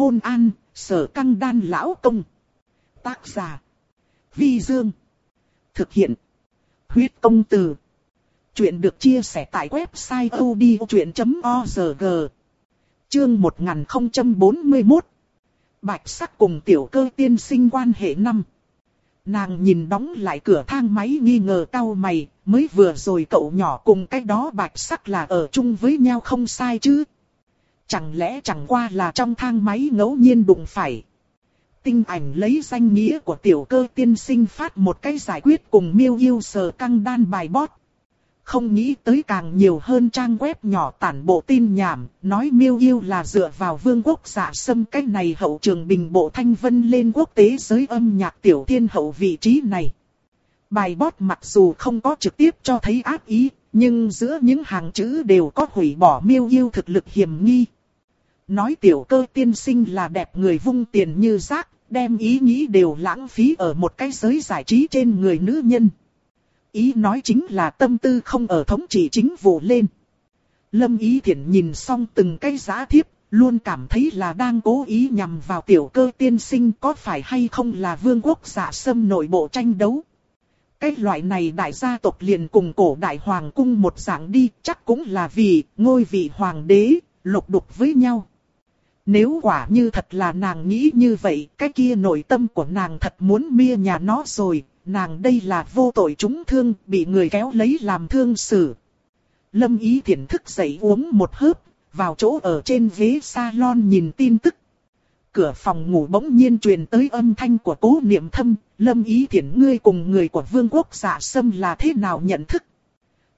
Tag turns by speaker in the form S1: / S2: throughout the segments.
S1: Hôn an, sở căng đan lão công. Tác giả. Vi Dương. Thực hiện. Huyết công từ. Chuyện được chia sẻ tại website odchuyện.org. Chương 1041. Bạch sắc cùng tiểu cơ tiên sinh quan hệ năm. Nàng nhìn đóng lại cửa thang máy nghi ngờ cau mày, mới vừa rồi cậu nhỏ cùng cái đó bạch sắc là ở chung với nhau không sai chứ. Chẳng lẽ chẳng qua là trong thang máy ngẫu nhiên đụng phải. Tinh ảnh lấy danh nghĩa của tiểu cơ tiên sinh phát một cái giải quyết cùng miêu yêu sờ căng đan bài bót. Không nghĩ tới càng nhiều hơn trang web nhỏ tản bộ tin nhảm, nói miêu yêu là dựa vào vương quốc giả sâm cách này hậu trường bình bộ thanh vân lên quốc tế giới âm nhạc tiểu thiên hậu vị trí này. Bài bót mặc dù không có trực tiếp cho thấy ác ý, nhưng giữa những hàng chữ đều có hủy bỏ miêu yêu thực lực hiểm nghi. Nói tiểu cơ tiên sinh là đẹp người vung tiền như rác, đem ý nghĩ đều lãng phí ở một cái giới giải trí trên người nữ nhân. Ý nói chính là tâm tư không ở thống trị chính vụ lên. Lâm Ý thiện nhìn xong từng cái giá thiếp, luôn cảm thấy là đang cố ý nhằm vào tiểu cơ tiên sinh có phải hay không là vương quốc giả sâm nội bộ tranh đấu. Cái loại này đại gia tộc liền cùng cổ đại hoàng cung một dạng đi chắc cũng là vì ngôi vị hoàng đế, lục đục với nhau. Nếu quả như thật là nàng nghĩ như vậy, cái kia nội tâm của nàng thật muốn mia nhà nó rồi, nàng đây là vô tội chúng thương, bị người kéo lấy làm thương xử. Lâm ý thiện thức dậy uống một hớp, vào chỗ ở trên ghế salon nhìn tin tức. Cửa phòng ngủ bỗng nhiên truyền tới âm thanh của cố niệm thâm, lâm ý thiện ngươi cùng người của vương quốc giả sâm là thế nào nhận thức.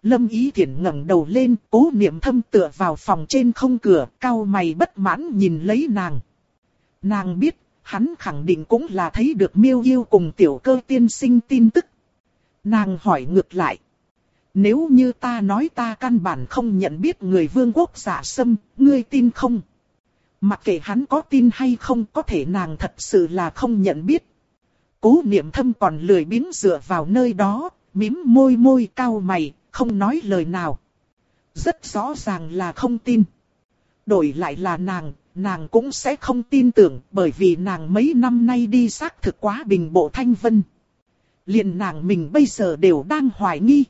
S1: Lâm Ý Thiển ngẩng đầu lên, cố niệm thâm tựa vào phòng trên không cửa, cao mày bất mãn nhìn lấy nàng. Nàng biết, hắn khẳng định cũng là thấy được miêu yêu cùng tiểu cơ tiên sinh tin tức. Nàng hỏi ngược lại. Nếu như ta nói ta căn bản không nhận biết người vương quốc giả sâm, ngươi tin không? Mặc kệ hắn có tin hay không có thể nàng thật sự là không nhận biết. Cố niệm thâm còn lười biếng dựa vào nơi đó, mím môi môi cao mày, không nói lời nào. Rất rõ ràng là không tin. Đổi lại là nàng, nàng cũng sẽ không tin tưởng bởi vì nàng mấy năm nay đi xác thực quá bình bộ thanh vân. liền nàng mình bây giờ đều đang hoài nghi.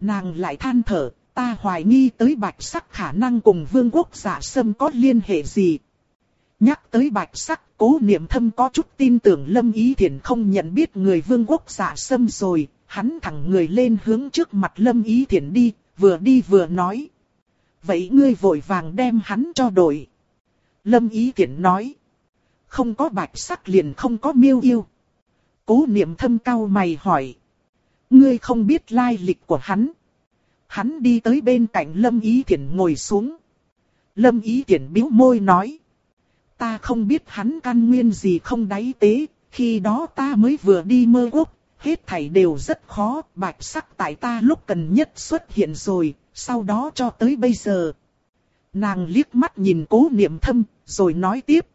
S1: Nàng lại than thở, ta hoài nghi tới bạch sắc khả năng cùng vương quốc giả sâm có liên hệ gì. Nhắc tới bạch sắc, cố niệm thâm có chút tin tưởng lâm ý thiện không nhận biết người vương quốc giả sâm rồi, hắn thẳng người lên hướng trước mặt lâm ý Thiển đi, vừa đi vừa nói. Vậy ngươi vội vàng đem hắn cho đổi. Lâm ý Thiển nói. Không có bạch sắc liền không có miêu yêu. Cố niệm thâm cao mày hỏi. Ngươi không biết lai lịch của hắn. Hắn đi tới bên cạnh Lâm Ý Thiển ngồi xuống. Lâm Ý Thiển bĩu môi nói. Ta không biết hắn căn nguyên gì không đáy tế, khi đó ta mới vừa đi mơ quốc, hết thảy đều rất khó, bạch sắc tại ta lúc cần nhất xuất hiện rồi, sau đó cho tới bây giờ. Nàng liếc mắt nhìn cố niệm thâm, rồi nói tiếp.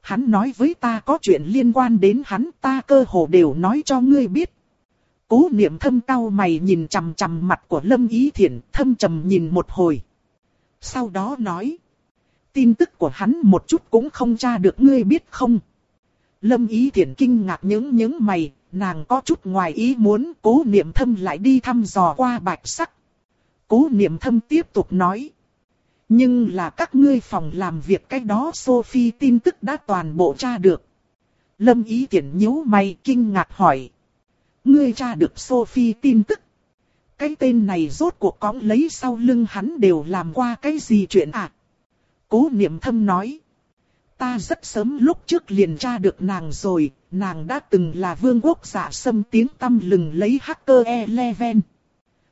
S1: Hắn nói với ta có chuyện liên quan đến hắn ta cơ hồ đều nói cho ngươi biết. Cố niệm thâm cao mày nhìn chằm chằm mặt của Lâm Ý Thiển, thâm trầm nhìn một hồi. Sau đó nói. Tin tức của hắn một chút cũng không tra được ngươi biết không. Lâm Ý Thiển kinh ngạc những những mày, nàng có chút ngoài ý muốn, cố niệm thâm lại đi thăm dò qua bạch sắc. Cố niệm thâm tiếp tục nói. Nhưng là các ngươi phòng làm việc cái đó Sophie tin tức đã toàn bộ tra được. Lâm ý tiện nhíu mày kinh ngạc hỏi. Ngươi tra được Sophie tin tức. Cái tên này rốt cuộc cõng lấy sau lưng hắn đều làm qua cái gì chuyện à? Cố niệm thâm nói. Ta rất sớm lúc trước liền tra được nàng rồi, nàng đã từng là vương quốc giả xâm tiếng tâm lừng lấy hacker Eleven.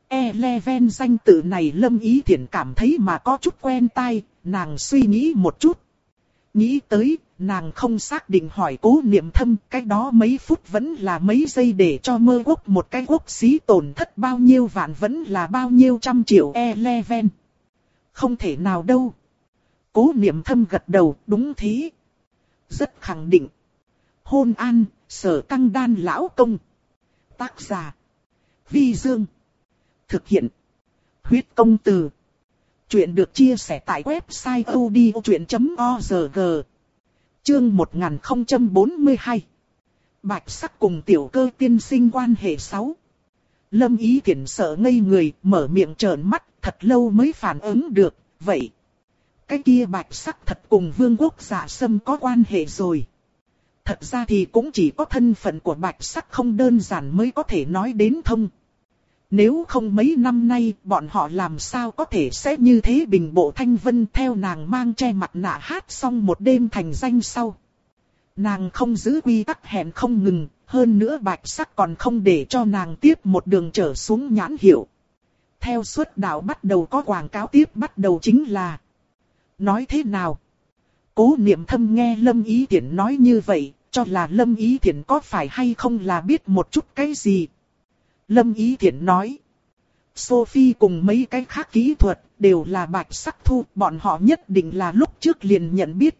S1: Eleven danh tự này lâm ý thiện cảm thấy mà có chút quen tai, nàng suy nghĩ một chút. Nghĩ tới, nàng không xác định hỏi cố niệm thâm, cái đó mấy phút vẫn là mấy giây để cho mơ quốc một cái quốc xí tổn thất bao nhiêu vạn vẫn là bao nhiêu trăm triệu Eleven. Không thể nào đâu. Cố niệm thâm gật đầu, đúng thế. Rất khẳng định. Hôn an, sở căng đan lão công. Tác giả. Vi Dương. Thực hiện. Huyết công từ. Chuyện được chia sẻ tại website odchuyện.org. Chương 1042 Bạch sắc cùng tiểu cơ tiên sinh quan hệ 6 Lâm ý kiển sợ ngây người, mở miệng trợn mắt, thật lâu mới phản ứng được, vậy. Cái kia bạch sắc thật cùng vương quốc giả sâm có quan hệ rồi. Thật ra thì cũng chỉ có thân phận của bạch sắc không đơn giản mới có thể nói đến thông. Nếu không mấy năm nay bọn họ làm sao có thể sẽ như thế bình bộ thanh vân theo nàng mang che mặt nạ hát xong một đêm thành danh sau. Nàng không giữ quy tắc hẹn không ngừng, hơn nữa bạch sắc còn không để cho nàng tiếp một đường trở xuống nhãn hiệu. Theo suốt đạo bắt đầu có quảng cáo tiếp bắt đầu chính là Nói thế nào? Cố niệm thâm nghe Lâm Ý Thiển nói như vậy, cho là Lâm Ý Thiển có phải hay không là biết một chút cái gì. Lâm Ý Thiển nói. Sophie cùng mấy cái khác kỹ thuật đều là bạch sắc thu, bọn họ nhất định là lúc trước liền nhận biết.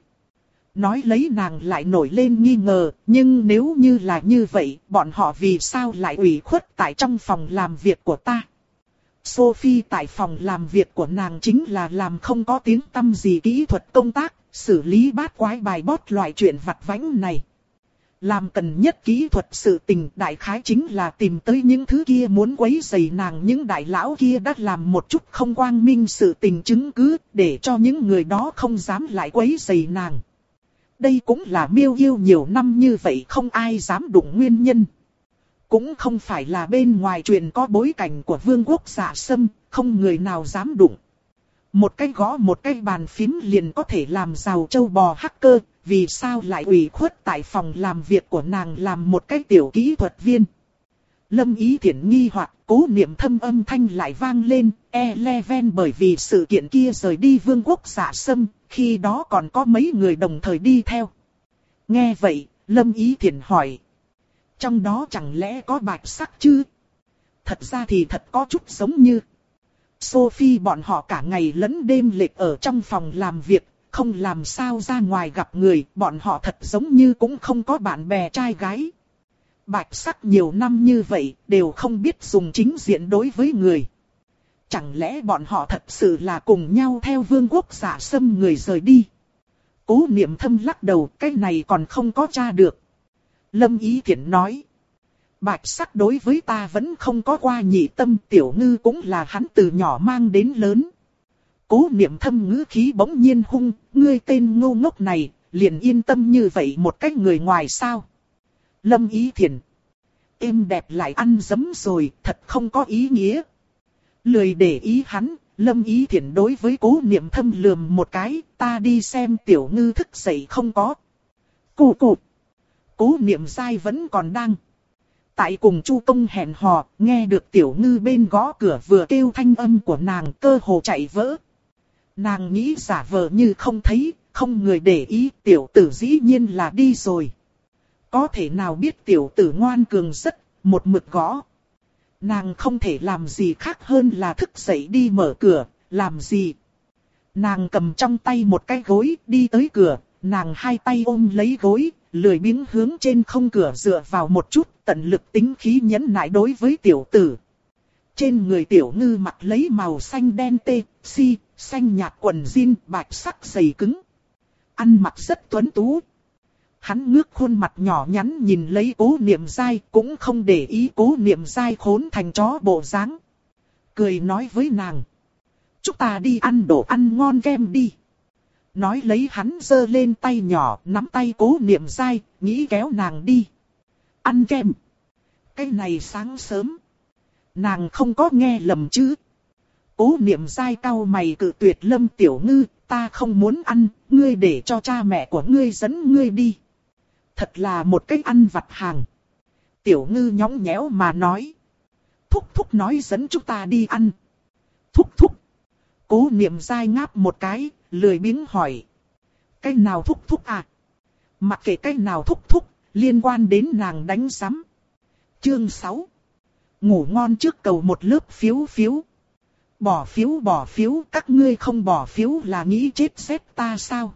S1: Nói lấy nàng lại nổi lên nghi ngờ, nhưng nếu như là như vậy, bọn họ vì sao lại ủy khuất tại trong phòng làm việc của ta? Sophie tại phòng làm việc của nàng chính là làm không có tiếng tâm gì kỹ thuật công tác, xử lý bát quái bài bót loại chuyện vặt vãnh này. Làm cần nhất kỹ thuật sự tình đại khái chính là tìm tới những thứ kia muốn quấy rầy nàng những đại lão kia đã làm một chút không quang minh sự tình chứng cứ để cho những người đó không dám lại quấy rầy nàng. Đây cũng là miêu yêu nhiều năm như vậy không ai dám đụng nguyên nhân. Cũng không phải là bên ngoài truyền có bối cảnh của vương quốc giả sâm, không người nào dám đụng. Một cái gõ một cái bàn phím liền có thể làm giàu châu bò hacker, vì sao lại ủy khuất tại phòng làm việc của nàng làm một cái tiểu kỹ thuật viên. Lâm ý thiện nghi hoặc cố niệm thâm âm thanh lại vang lên, Eleven bởi vì sự kiện kia rời đi vương quốc giả sâm, khi đó còn có mấy người đồng thời đi theo. Nghe vậy, Lâm ý thiện hỏi, trong đó chẳng lẽ có bạch sắc chứ? Thật ra thì thật có chút giống như. Sophie bọn họ cả ngày lẫn đêm lệch ở trong phòng làm việc, không làm sao ra ngoài gặp người, bọn họ thật giống như cũng không có bạn bè trai gái. Bạch sắc nhiều năm như vậy, đều không biết dùng chính diện đối với người. Chẳng lẽ bọn họ thật sự là cùng nhau theo vương quốc giả xâm người rời đi? Cố niệm thâm lắc đầu, cái này còn không có tra được. Lâm Ý Thiển nói. Bạch sắc đối với ta vẫn không có qua nhị tâm tiểu ngư cũng là hắn từ nhỏ mang đến lớn. Cố niệm thâm ngữ khí bỗng nhiên hung, ngươi tên ngô ngốc này, liền yên tâm như vậy một cách người ngoài sao. Lâm Ý thiền. Êm đẹp lại ăn dấm rồi, thật không có ý nghĩa. Lười để ý hắn, Lâm Ý thiền đối với cố niệm thâm lườm một cái, ta đi xem tiểu ngư thức dậy không có. Cụ cụ cố niệm sai vẫn còn đang. Tại cùng Chu Công hẹn hò, nghe được tiểu ngư bên gõ cửa vừa kêu thanh âm của nàng cơ hồ chạy vỡ. Nàng nghĩ giả vờ như không thấy, không người để ý tiểu tử dĩ nhiên là đi rồi. Có thể nào biết tiểu tử ngoan cường rất, một mực gõ. Nàng không thể làm gì khác hơn là thức dậy đi mở cửa, làm gì. Nàng cầm trong tay một cái gối đi tới cửa, nàng hai tay ôm lấy gối, lười biếng hướng trên không cửa dựa vào một chút, tận lực tính khí nhẫn nại đối với tiểu tử. Trên người tiểu ngư mặc lấy màu xanh đen tê, si, xanh nhạt quần jean, bạch sắc dày cứng. Ăn mặc rất tuấn tú. Hắn ngước khuôn mặt nhỏ nhắn nhìn lấy cố niệm dai, cũng không để ý cố niệm dai khốn thành chó bộ dáng. Cười nói với nàng. Chúng ta đi ăn đồ ăn ngon kem đi. Nói lấy hắn giơ lên tay nhỏ, nắm tay cố niệm dai, nghĩ kéo nàng đi. Ăn kem. Cái này sáng sớm. Nàng không có nghe lầm chứ. Cố niệm dai cao mày cự tuyệt lâm tiểu ngư, ta không muốn ăn, ngươi để cho cha mẹ của ngươi dẫn ngươi đi. Thật là một cái ăn vặt hàng. Tiểu ngư nhõng nhẽo mà nói. Thúc thúc nói dẫn chúng ta đi ăn. Thúc thúc. Cố niệm dai ngáp một cái, lười biếng hỏi. Cái nào thúc thúc à? Mặc kệ cái nào thúc thúc, liên quan đến nàng đánh sắm. Chương 6 Ngủ ngon trước cầu một lớp phiếu phiếu. Bỏ phiếu bỏ phiếu, các ngươi không bỏ phiếu là nghĩ chết xét ta sao?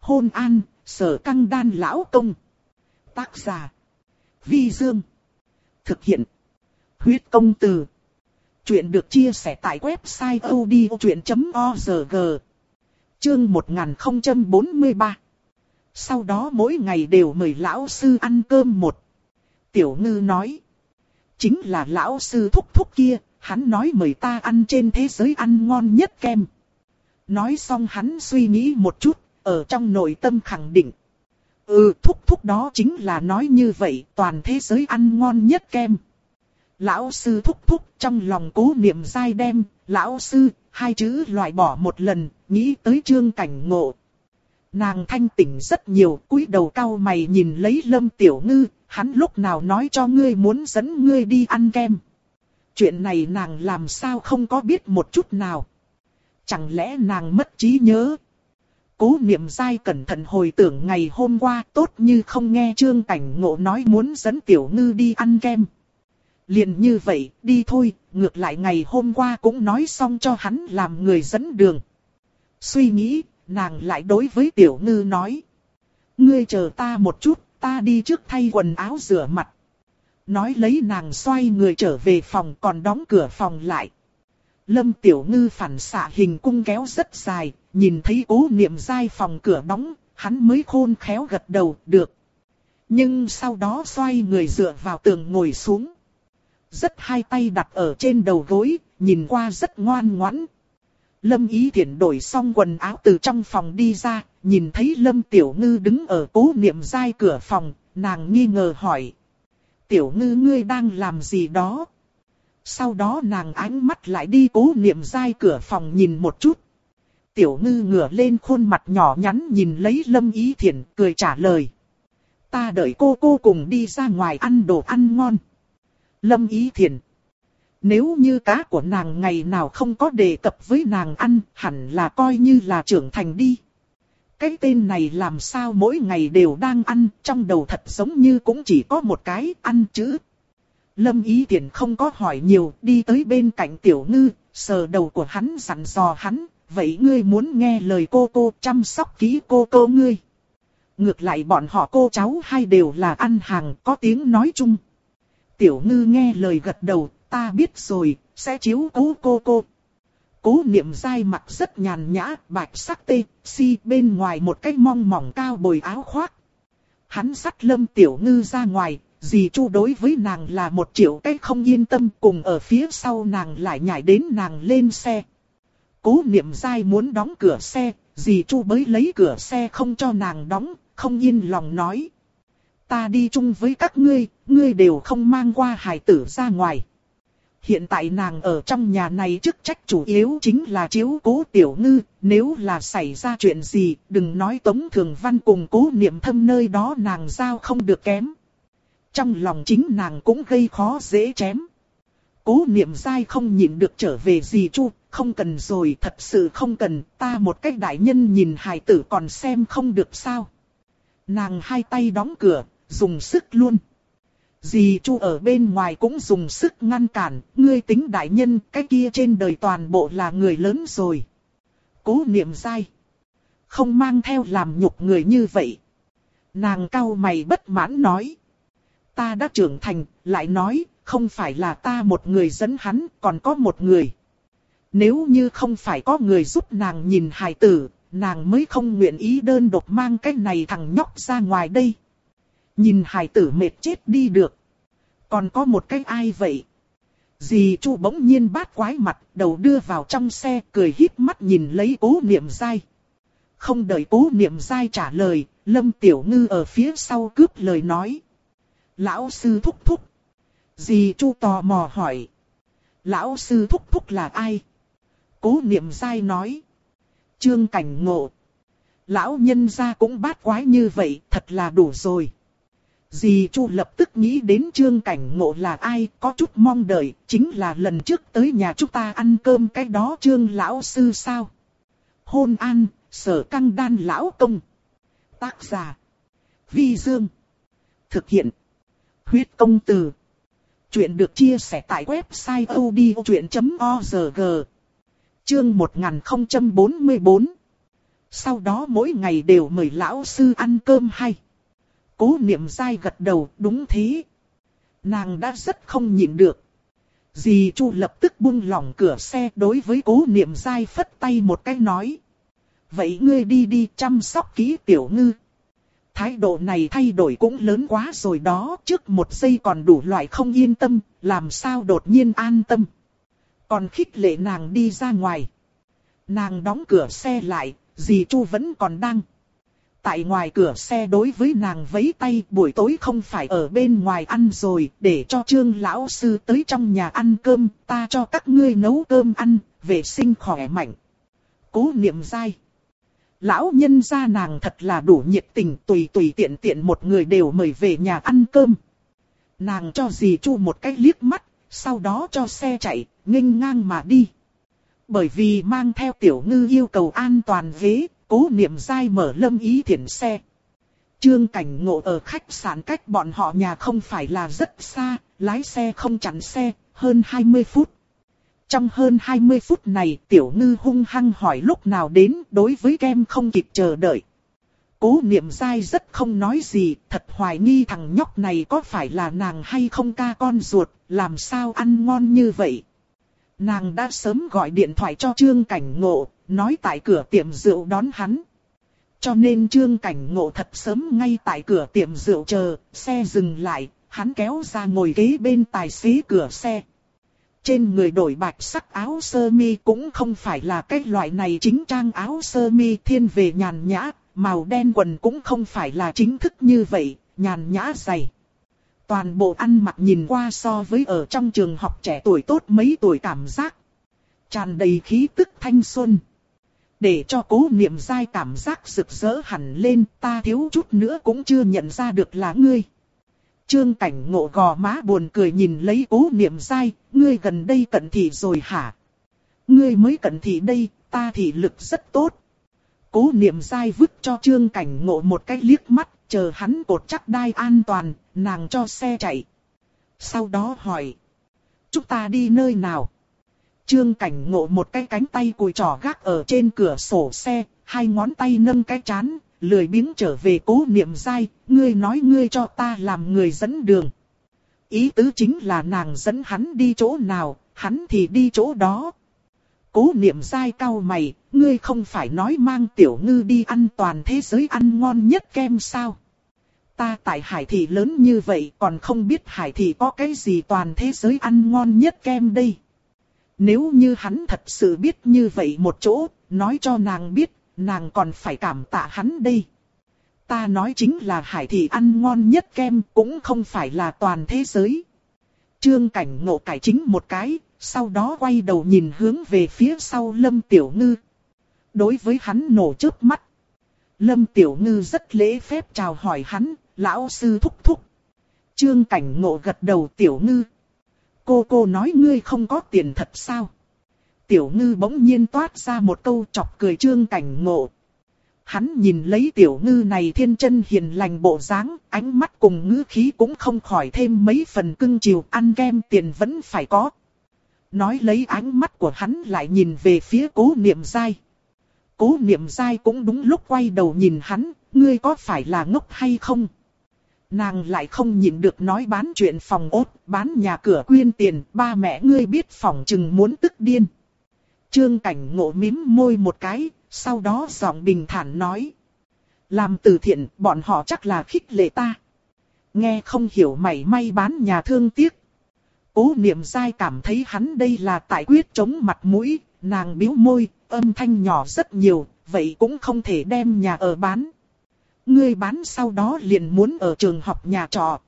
S1: Hôn an, sở căng đan lão công. Tác giả. Vi Dương. Thực hiện. Huyết công từ. Chuyện được chia sẻ tại website odchuyện.org. Chương 1043 Sau đó mỗi ngày đều mời lão sư ăn cơm một. Tiểu ngư nói. Chính là lão sư thúc thúc kia, hắn nói mời ta ăn trên thế giới ăn ngon nhất kem. Nói xong hắn suy nghĩ một chút, ở trong nội tâm khẳng định. Ừ, thúc thúc đó chính là nói như vậy, toàn thế giới ăn ngon nhất kem. Lão sư thúc thúc trong lòng cố niệm dai đem, lão sư, hai chữ loại bỏ một lần, nghĩ tới trương cảnh ngộ. Nàng thanh tỉnh rất nhiều, cúi đầu cao mày nhìn lấy lâm tiểu ngư, hắn lúc nào nói cho ngươi muốn dẫn ngươi đi ăn kem. Chuyện này nàng làm sao không có biết một chút nào. Chẳng lẽ nàng mất trí nhớ? Cố niệm dai cẩn thận hồi tưởng ngày hôm qua tốt như không nghe trương cảnh ngộ nói muốn dẫn tiểu ngư đi ăn kem. Liền như vậy, đi thôi, ngược lại ngày hôm qua cũng nói xong cho hắn làm người dẫn đường. Suy nghĩ, nàng lại đối với tiểu ngư nói. Ngươi chờ ta một chút, ta đi trước thay quần áo rửa mặt. Nói lấy nàng xoay người trở về phòng còn đóng cửa phòng lại. Lâm tiểu ngư phản xạ hình cung kéo rất dài, nhìn thấy cố niệm dai phòng cửa đóng, hắn mới khôn khéo gật đầu, được. Nhưng sau đó xoay người dựa vào tường ngồi xuống. Rất hai tay đặt ở trên đầu gối, nhìn qua rất ngoan ngoãn. Lâm Ý Thiển đổi xong quần áo từ trong phòng đi ra, nhìn thấy Lâm Tiểu Ngư đứng ở cố niệm dai cửa phòng, nàng nghi ngờ hỏi. Tiểu Ngư ngươi đang làm gì đó? Sau đó nàng ánh mắt lại đi cố niệm dai cửa phòng nhìn một chút. Tiểu Ngư ngửa lên khuôn mặt nhỏ nhắn nhìn lấy Lâm Ý Thiển cười trả lời. Ta đợi cô cô cùng đi ra ngoài ăn đồ ăn ngon. Lâm Ý thiền. Nếu như cá của nàng ngày nào không có đề cập với nàng ăn, hẳn là coi như là trưởng thành đi. Cái tên này làm sao mỗi ngày đều đang ăn, trong đầu thật giống như cũng chỉ có một cái ăn chữ. Lâm Ý thiền không có hỏi nhiều, đi tới bên cạnh tiểu ngư, sờ đầu của hắn dặn dò hắn, vậy ngươi muốn nghe lời cô cô chăm sóc kỹ cô cô ngươi. Ngược lại bọn họ cô cháu hai đều là ăn hàng có tiếng nói chung. Tiểu ngư nghe lời gật đầu, ta biết rồi, sẽ chiếu cố cô cô. Cố niệm dai mặt rất nhàn nhã, bạch sắc tê, si bên ngoài một cái mong mỏng cao bồi áo khoác. Hắn sắt lâm tiểu ngư ra ngoài, dì chu đối với nàng là một triệu cái không yên tâm cùng ở phía sau nàng lại nhảy đến nàng lên xe. Cố niệm dai muốn đóng cửa xe, dì chu mới lấy cửa xe không cho nàng đóng, không yên lòng nói. Ta đi chung với các ngươi, ngươi đều không mang qua hải tử ra ngoài. Hiện tại nàng ở trong nhà này chức trách chủ yếu chính là chiếu cố tiểu ngư, nếu là xảy ra chuyện gì, đừng nói Tống Thường Văn cùng cố niệm thâm nơi đó nàng giao không được kém. Trong lòng chính nàng cũng gây khó dễ chém. Cố niệm dai không nhịn được trở về gì chu, không cần rồi, thật sự không cần, ta một cách đại nhân nhìn hài tử còn xem không được sao. Nàng hai tay đóng cửa, dùng sức luôn. Dì Chu ở bên ngoài cũng dùng sức ngăn cản, ngươi tính đại nhân, cái kia trên đời toàn bộ là người lớn rồi. Cố niệm sai, Không mang theo làm nhục người như vậy. Nàng cau mày bất mãn nói. Ta đã trưởng thành, lại nói, không phải là ta một người dẫn hắn, còn có một người. Nếu như không phải có người giúp nàng nhìn hài tử, nàng mới không nguyện ý đơn độc mang cái này thằng nhóc ra ngoài đây. Nhìn hài tử mệt chết đi được. Còn có một cái ai vậy? Dì Chu bỗng nhiên bát quái mặt, đầu đưa vào trong xe, cười híp mắt nhìn lấy cố niệm dai. Không đợi cố niệm dai trả lời, Lâm Tiểu Ngư ở phía sau cướp lời nói. Lão sư thúc thúc. Dì Chu tò mò hỏi. Lão sư thúc thúc là ai? Cố niệm dai nói. Trương cảnh ngộ. Lão nhân gia cũng bát quái như vậy, thật là đủ rồi. Dì Chu lập tức nghĩ đến trương cảnh ngộ là ai, có chút mong đợi, chính là lần trước tới nhà chúng ta ăn cơm cái đó trương lão sư sao. Hôn an, sở căng đan lão công. Tác giả. Vi Dương. Thực hiện. Huyết công từ. Chuyện được chia sẻ tại website odchuyện.org. Chương 1044. Sau đó mỗi ngày đều mời lão sư ăn cơm hay. Cố niệm dai gật đầu, đúng thế. Nàng đã rất không nhịn được. Dì Chu lập tức buông lỏng cửa xe đối với cố niệm dai phất tay một cái nói. Vậy ngươi đi đi chăm sóc kỹ tiểu ngư. Thái độ này thay đổi cũng lớn quá rồi đó, trước một giây còn đủ loại không yên tâm, làm sao đột nhiên an tâm. Còn khích lệ nàng đi ra ngoài. Nàng đóng cửa xe lại, dì Chu vẫn còn đang. Tại ngoài cửa xe đối với nàng vấy tay buổi tối không phải ở bên ngoài ăn rồi, để cho trương lão sư tới trong nhà ăn cơm, ta cho các ngươi nấu cơm ăn, vệ sinh khỏe mạnh. Cố niệm dai. Lão nhân gia nàng thật là đủ nhiệt tình tùy tùy tiện tiện một người đều mời về nhà ăn cơm. Nàng cho dì Chu một cái liếc mắt, sau đó cho xe chạy, nghênh ngang mà đi. Bởi vì mang theo tiểu ngư yêu cầu an toàn ghế, cố niệm dai mở lâm ý thiện xe. Trương cảnh ngộ ở khách sạn cách bọn họ nhà không phải là rất xa, lái xe không chặn xe, hơn 20 phút. Trong hơn 20 phút này tiểu ngư hung hăng hỏi lúc nào đến đối với kem không kịp chờ đợi. Cố niệm dai rất không nói gì, thật hoài nghi thằng nhóc này có phải là nàng hay không ca con ruột, làm sao ăn ngon như vậy. Nàng đã sớm gọi điện thoại cho Trương Cảnh Ngộ, nói tại cửa tiệm rượu đón hắn. Cho nên Trương Cảnh Ngộ thật sớm ngay tại cửa tiệm rượu chờ, xe dừng lại, hắn kéo ra ngồi ghế bên tài xế cửa xe. Trên người đổi bạch sắc áo sơ mi cũng không phải là cái loại này chính trang áo sơ mi thiên về nhàn nhã, màu đen quần cũng không phải là chính thức như vậy, nhàn nhã dày. Toàn bộ ăn mặc nhìn qua so với ở trong trường học trẻ tuổi tốt mấy tuổi cảm giác. Tràn đầy khí tức thanh xuân. Để cho cố niệm dai cảm giác rực rỡ hẳn lên ta thiếu chút nữa cũng chưa nhận ra được là ngươi. Trương cảnh ngộ gò má buồn cười nhìn lấy cố niệm dai, ngươi gần đây cận thị rồi hả? Ngươi mới cận thị đây, ta thị lực rất tốt. Cố niệm dai vứt cho trương cảnh ngộ một cái liếc mắt, chờ hắn cột chắc đai an toàn, nàng cho xe chạy. Sau đó hỏi, chúng ta đi nơi nào? Trương cảnh ngộ một cái cánh tay cùi trỏ gác ở trên cửa sổ xe, hai ngón tay nâng cái chán, lười biếng trở về cố niệm dai, ngươi nói ngươi cho ta làm người dẫn đường. Ý tứ chính là nàng dẫn hắn đi chỗ nào, hắn thì đi chỗ đó. Cố niệm dai cao mày, ngươi không phải nói mang tiểu ngư đi ăn toàn thế giới ăn ngon nhất kem sao? Ta tại hải thị lớn như vậy còn không biết hải thị có cái gì toàn thế giới ăn ngon nhất kem đây. Nếu như hắn thật sự biết như vậy một chỗ, nói cho nàng biết, nàng còn phải cảm tạ hắn đây. Ta nói chính là hải thị ăn ngon nhất kem cũng không phải là toàn thế giới. Trương cảnh ngộ cải chính một cái, sau đó quay đầu nhìn hướng về phía sau Lâm Tiểu Ngư. Đối với hắn nổ chớp mắt. Lâm Tiểu Ngư rất lễ phép chào hỏi hắn, lão sư thúc thúc. Trương cảnh ngộ gật đầu Tiểu Ngư. Cô cô nói ngươi không có tiền thật sao? Tiểu Ngư bỗng nhiên toát ra một câu chọc cười Trương cảnh ngộ. Hắn nhìn lấy tiểu ngư này thiên chân hiền lành bộ dáng, ánh mắt cùng ngữ khí cũng không khỏi thêm mấy phần cưng chiều ăn kem tiền vẫn phải có. Nói lấy ánh mắt của hắn lại nhìn về phía cố niệm dai. Cố niệm dai cũng đúng lúc quay đầu nhìn hắn, ngươi có phải là ngốc hay không? Nàng lại không nhịn được nói bán chuyện phòng ốt, bán nhà cửa quyên tiền, ba mẹ ngươi biết phòng chừng muốn tức điên. Trương cảnh ngộ mím môi một cái, sau đó giọng bình thản nói. Làm từ thiện, bọn họ chắc là khích lệ ta. Nghe không hiểu mày may bán nhà thương tiếc. Cố niệm dai cảm thấy hắn đây là tại quyết chống mặt mũi, nàng biếu môi, âm thanh nhỏ rất nhiều, vậy cũng không thể đem nhà ở bán. Ngươi bán sau đó liền muốn ở trường học nhà trọ.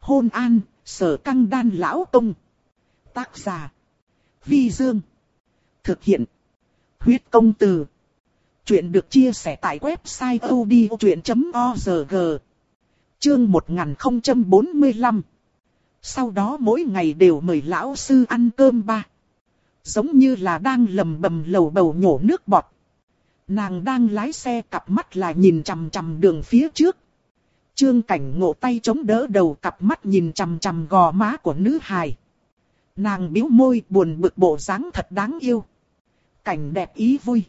S1: Hôn an, sở căng đan lão công. Tác giả. Vi Dương. Thực hiện. Huyết công từ. Chuyện được chia sẻ tại website odchuyện.org Chương 1045 Sau đó mỗi ngày đều mời lão sư ăn cơm ba. Giống như là đang lầm bầm lầu bầu nhổ nước bọt. Nàng đang lái xe cặp mắt là nhìn chằm chằm đường phía trước. Trương cảnh ngộ tay chống đỡ đầu cặp mắt nhìn chằm chằm gò má của nữ hài. Nàng biếu môi buồn bực bộ dáng thật đáng yêu. Cảnh đẹp ý vui.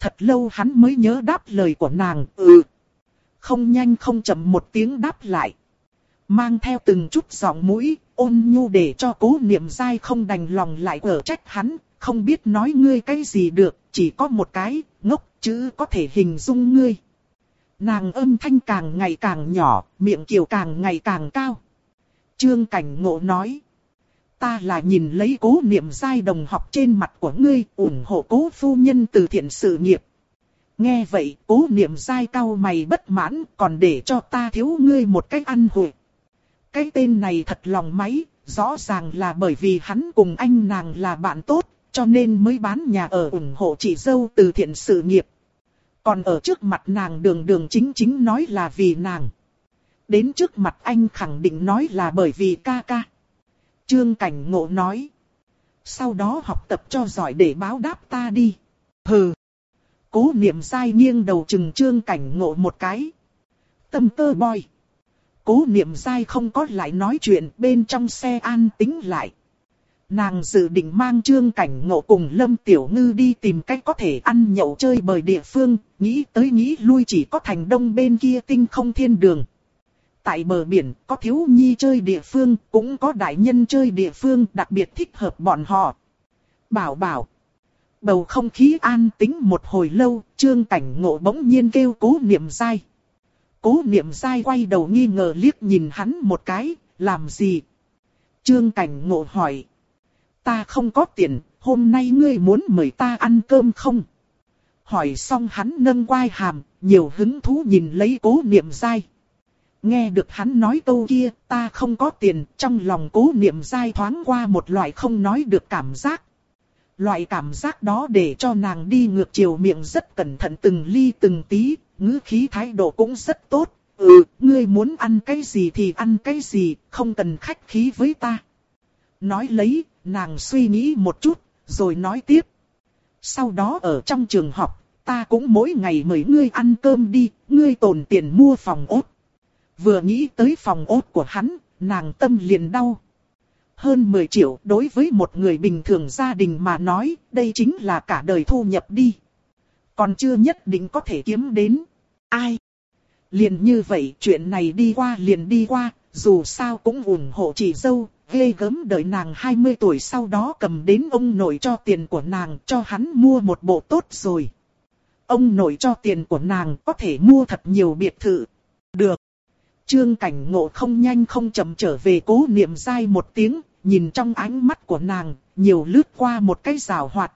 S1: Thật lâu hắn mới nhớ đáp lời của nàng, ừ. Không nhanh không chậm một tiếng đáp lại. Mang theo từng chút giọng mũi, ôn nhu để cho cố niệm dai không đành lòng lại ở trách hắn, không biết nói ngươi cái gì được, chỉ có một cái, chữ có thể hình dung ngươi. Nàng âm thanh càng ngày càng nhỏ, miệng kiều càng ngày càng cao. Trương Cảnh Ngộ nói. Ta là nhìn lấy cố niệm giai đồng học trên mặt của ngươi, ủng hộ cố phu nhân từ thiện sự nghiệp. Nghe vậy, cố niệm giai cao mày bất mãn, còn để cho ta thiếu ngươi một cách ăn hụi. Cái tên này thật lòng máy, rõ ràng là bởi vì hắn cùng anh nàng là bạn tốt, cho nên mới bán nhà ở ủng hộ chị dâu từ thiện sự nghiệp. Còn ở trước mặt nàng đường đường chính chính nói là vì nàng. Đến trước mặt anh khẳng định nói là bởi vì ca ca. Trương Cảnh Ngộ nói. Sau đó học tập cho giỏi để báo đáp ta đi. Hừ. Cố niệm sai nghiêng đầu chừng Trương Cảnh Ngộ một cái. Tâm tơ boy. Cố niệm sai không có lại nói chuyện bên trong xe an tính lại. Nàng dự định mang trương cảnh ngộ cùng Lâm Tiểu Ngư đi tìm cách có thể ăn nhậu chơi bời địa phương, nghĩ tới nghĩ lui chỉ có thành đông bên kia tinh không thiên đường. Tại bờ biển có thiếu nhi chơi địa phương, cũng có đại nhân chơi địa phương đặc biệt thích hợp bọn họ. Bảo bảo. Bầu không khí an tĩnh một hồi lâu, trương cảnh ngộ bỗng nhiên kêu cố niệm dai. Cố niệm dai quay đầu nghi ngờ liếc nhìn hắn một cái, làm gì? Trương cảnh ngộ hỏi. Ta không có tiền, hôm nay ngươi muốn mời ta ăn cơm không? Hỏi xong hắn nâng quai hàm, nhiều hứng thú nhìn lấy cố niệm dai. Nghe được hắn nói câu kia, ta không có tiền, trong lòng cố niệm dai thoáng qua một loại không nói được cảm giác. Loại cảm giác đó để cho nàng đi ngược chiều miệng rất cẩn thận từng ly từng tí, ngữ khí thái độ cũng rất tốt. Ừ, ngươi muốn ăn cái gì thì ăn cái gì, không cần khách khí với ta. Nói lấy, nàng suy nghĩ một chút, rồi nói tiếp. Sau đó ở trong trường học, ta cũng mỗi ngày mời ngươi ăn cơm đi, ngươi tồn tiền mua phòng ốt. Vừa nghĩ tới phòng ốt của hắn, nàng tâm liền đau. Hơn 10 triệu đối với một người bình thường gia đình mà nói, đây chính là cả đời thu nhập đi. Còn chưa nhất định có thể kiếm đến. Ai? Liền như vậy chuyện này đi qua liền đi qua, dù sao cũng ủng hộ chị dâu, ghê gớm đợi nàng 20 tuổi sau đó cầm đến ông nội cho tiền của nàng cho hắn mua một bộ tốt rồi. Ông nội cho tiền của nàng có thể mua thật nhiều biệt thự. Được. Trương cảnh ngộ không nhanh không chậm trở về cố niệm dai một tiếng, nhìn trong ánh mắt của nàng, nhiều lướt qua một cái rào hoạt.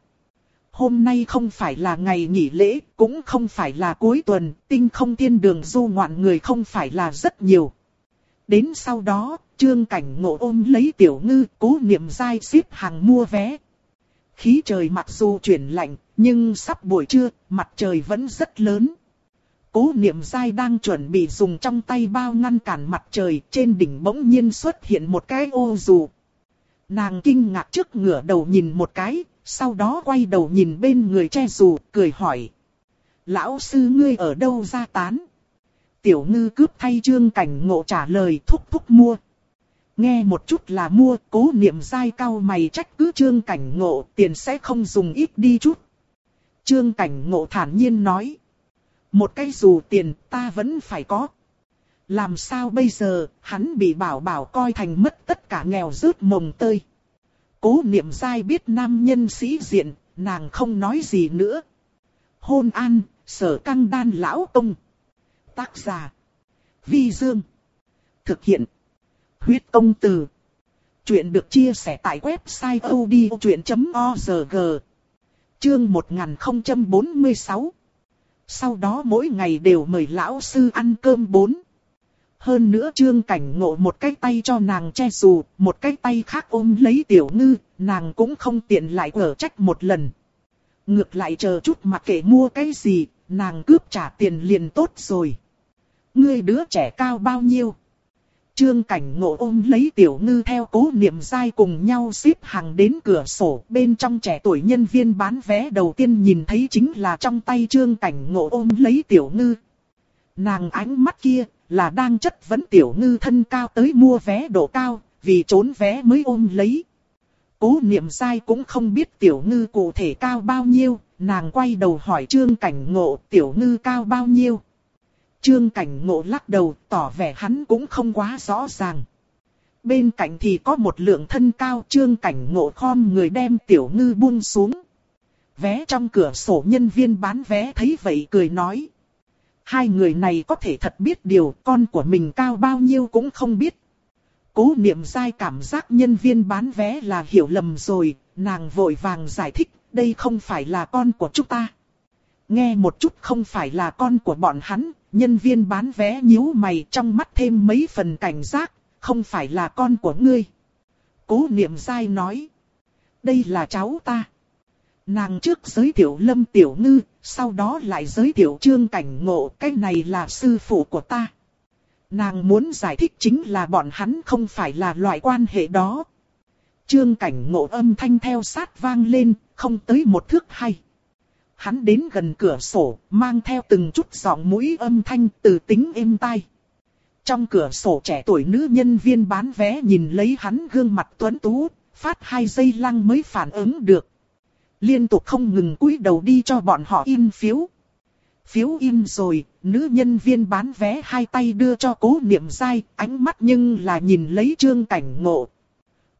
S1: Hôm nay không phải là ngày nghỉ lễ, cũng không phải là cuối tuần, tinh không thiên đường du ngoạn người không phải là rất nhiều. Đến sau đó, trương cảnh ngộ ôm lấy tiểu ngư, cố niệm dai xếp hàng mua vé. Khí trời mặc dù chuyển lạnh, nhưng sắp buổi trưa, mặt trời vẫn rất lớn. Cố niệm dai đang chuẩn bị dùng trong tay bao ngăn cản mặt trời, trên đỉnh bỗng nhiên xuất hiện một cái ô dù. Nàng kinh ngạc trước ngửa đầu nhìn một cái, sau đó quay đầu nhìn bên người che dù, cười hỏi. Lão sư ngươi ở đâu ra tán? Tiểu ngư cướp thay trương cảnh ngộ trả lời thúc thúc mua. Nghe một chút là mua, cố niệm dai cao mày trách cứ trương cảnh ngộ, tiền sẽ không dùng ít đi chút. Trương cảnh ngộ thản nhiên nói. Một cái dù tiền ta vẫn phải có. Làm sao bây giờ, hắn bị bảo bảo coi thành mất tất cả nghèo rớt mồng tơi. Cố niệm dai biết nam nhân sĩ diện, nàng không nói gì nữa. Hôn an, sở căng đan lão tông. Tác giả. Vi Dương. Thực hiện. Huyết công từ. Chuyện được chia sẻ tại website odchuyện.org. Chương 1046. Sau đó mỗi ngày đều mời lão sư ăn cơm bốn. Hơn nữa trương cảnh ngộ một cái tay cho nàng che dù, một cái tay khác ôm lấy tiểu ngư, nàng cũng không tiện lại ở trách một lần. Ngược lại chờ chút mặc kệ mua cái gì, nàng cướp trả tiền liền tốt rồi. Ngươi đứa trẻ cao bao nhiêu? Trương cảnh ngộ ôm lấy tiểu ngư theo cố niệm dai cùng nhau xếp hàng đến cửa sổ. Bên trong trẻ tuổi nhân viên bán vé đầu tiên nhìn thấy chính là trong tay trương cảnh ngộ ôm lấy tiểu ngư. Nàng ánh mắt kia là đang chất vấn tiểu ngư thân cao tới mua vé độ cao, vì trốn vé mới ôm lấy. Cố niệm dai cũng không biết tiểu ngư cụ thể cao bao nhiêu, nàng quay đầu hỏi trương cảnh ngộ tiểu ngư cao bao nhiêu. Trương cảnh ngộ lắc đầu tỏ vẻ hắn cũng không quá rõ ràng. Bên cạnh thì có một lượng thân cao trương cảnh ngộ khom người đem tiểu ngư buông xuống. Vé trong cửa sổ nhân viên bán vé thấy vậy cười nói. Hai người này có thể thật biết điều con của mình cao bao nhiêu cũng không biết. Cố niệm dai cảm giác nhân viên bán vé là hiểu lầm rồi, nàng vội vàng giải thích, đây không phải là con của chúng ta. Nghe một chút không phải là con của bọn hắn, nhân viên bán vé nhíu mày trong mắt thêm mấy phần cảnh giác, không phải là con của ngươi. Cố niệm sai nói, đây là cháu ta. Nàng trước giới thiệu Lâm Tiểu Ngư, sau đó lại giới thiệu Trương Cảnh Ngộ, cái này là sư phụ của ta. Nàng muốn giải thích chính là bọn hắn không phải là loại quan hệ đó. Trương Cảnh Ngộ âm thanh theo sát vang lên, không tới một thước hay. Hắn đến gần cửa sổ, mang theo từng chút giọng mũi âm thanh từ tính êm tai. Trong cửa sổ trẻ tuổi nữ nhân viên bán vé nhìn lấy hắn gương mặt tuấn tú, phát hai giây lăng mới phản ứng được. Liên tục không ngừng cúi đầu đi cho bọn họ in phiếu. Phiếu in rồi, nữ nhân viên bán vé hai tay đưa cho cố niệm dai, ánh mắt nhưng là nhìn lấy trương cảnh ngộ.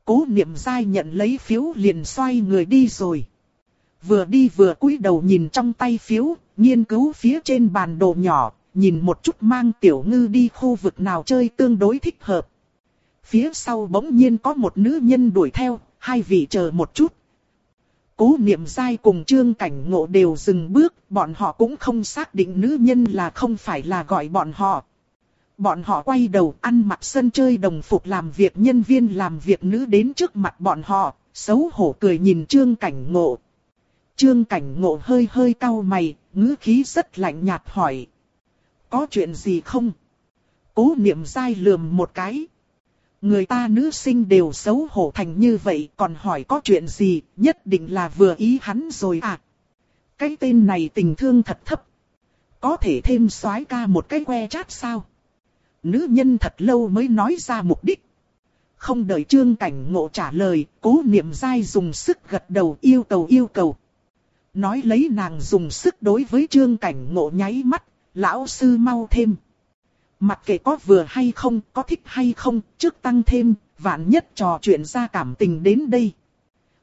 S1: Cố niệm dai nhận lấy phiếu liền xoay người đi rồi. Vừa đi vừa cúi đầu nhìn trong tay phiếu, nghiên cứu phía trên bàn đồ nhỏ, nhìn một chút mang tiểu ngư đi khu vực nào chơi tương đối thích hợp. Phía sau bỗng nhiên có một nữ nhân đuổi theo, hai vị chờ một chút. Cố niệm dai cùng trương cảnh ngộ đều dừng bước, bọn họ cũng không xác định nữ nhân là không phải là gọi bọn họ. Bọn họ quay đầu ăn mặc sân chơi đồng phục làm việc nhân viên làm việc nữ đến trước mặt bọn họ, xấu hổ cười nhìn trương cảnh ngộ. Trương cảnh ngộ hơi hơi cau mày, ngữ khí rất lạnh nhạt hỏi. Có chuyện gì không? Cố niệm dai lườm một cái. Người ta nữ sinh đều xấu hổ thành như vậy còn hỏi có chuyện gì, nhất định là vừa ý hắn rồi à. Cái tên này tình thương thật thấp. Có thể thêm soái ca một cái que chát sao? Nữ nhân thật lâu mới nói ra mục đích. Không đợi trương cảnh ngộ trả lời, cố niệm dai dùng sức gật đầu yêu cầu yêu cầu. Nói lấy nàng dùng sức đối với trương cảnh ngộ nháy mắt, lão sư mau thêm. Mặc kệ có vừa hay không, có thích hay không, trước tăng thêm, vạn nhất trò chuyện ra cảm tình đến đây.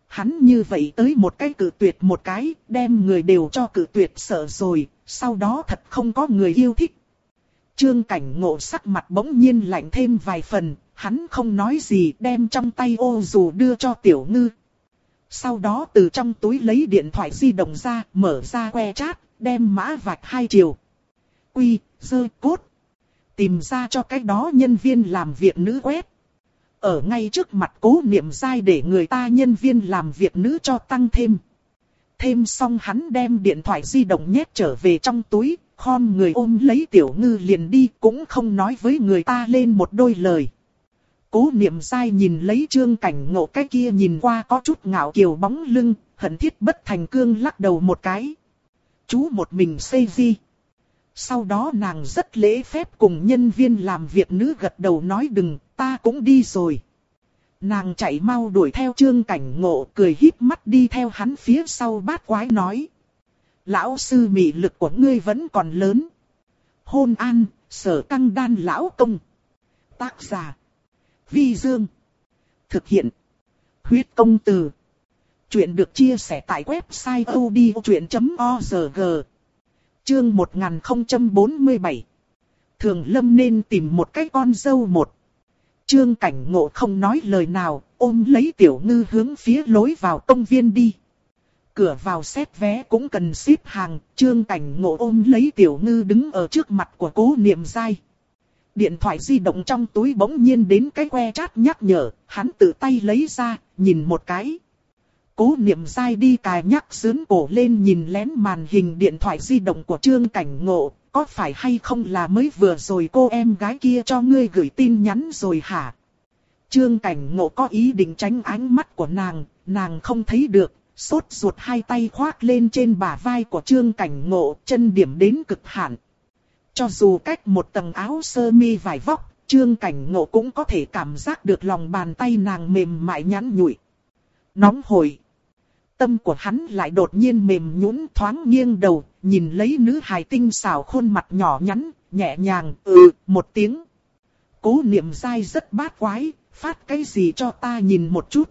S1: Hắn như vậy tới một cái cử tuyệt một cái, đem người đều cho cử tuyệt sợ rồi, sau đó thật không có người yêu thích. Trương cảnh ngộ sắc mặt bỗng nhiên lạnh thêm vài phần, hắn không nói gì đem trong tay ô dù đưa cho tiểu ngư. Sau đó từ trong túi lấy điện thoại di động ra, mở ra que chat, đem mã vạch hai chiều. Quy, dơ, cốt. Tìm ra cho cái đó nhân viên làm việc nữ quét. Ở ngay trước mặt cố niệm dai để người ta nhân viên làm việc nữ cho tăng thêm. Thêm xong hắn đem điện thoại di động nhét trở về trong túi, khom người ôm lấy tiểu ngư liền đi cũng không nói với người ta lên một đôi lời. Cố niệm sai nhìn lấy trương cảnh ngộ cái kia nhìn qua có chút ngạo kiều bóng lưng, hận thiết bất thành cương lắc đầu một cái. Chú một mình xây di. Sau đó nàng rất lễ phép cùng nhân viên làm việc nữ gật đầu nói đừng, ta cũng đi rồi. Nàng chạy mau đuổi theo trương cảnh ngộ cười híp mắt đi theo hắn phía sau bát quái nói. Lão sư mị lực của ngươi vẫn còn lớn. Hôn an, sở căng đan lão công. Tác giả. Vi Dương. Thực hiện. Huyết công từ. Chuyện được chia sẻ tại website odchuyện.org. Chương 1047. Thường Lâm nên tìm một cái con dâu một. Trương Cảnh Ngộ không nói lời nào, ôm lấy Tiểu Ngư hướng phía lối vào công viên đi. Cửa vào xét vé cũng cần xếp hàng, Trương Cảnh Ngộ ôm lấy Tiểu Ngư đứng ở trước mặt của cố niệm dai. Điện thoại di động trong túi bỗng nhiên đến cái que chat nhắc nhở, hắn tự tay lấy ra, nhìn một cái. Cố niệm dai đi cài nhắc sướng cổ lên nhìn lén màn hình điện thoại di động của Trương Cảnh Ngộ, có phải hay không là mới vừa rồi cô em gái kia cho ngươi gửi tin nhắn rồi hả? Trương Cảnh Ngộ có ý định tránh ánh mắt của nàng, nàng không thấy được, sốt ruột hai tay khoác lên trên bả vai của Trương Cảnh Ngộ, chân điểm đến cực hạn. Cho dù cách một tầng áo sơ mi vải vóc, Trương Cảnh Ngộ cũng có thể cảm giác được lòng bàn tay nàng mềm mại nhắn nhụi. Nóng hổi. Tâm của hắn lại đột nhiên mềm nhũn thoáng nghiêng đầu, nhìn lấy nữ hài tinh xảo khuôn mặt nhỏ nhắn, nhẹ nhàng, ừ, một tiếng. Cố niệm dai rất bát quái, phát cái gì cho ta nhìn một chút.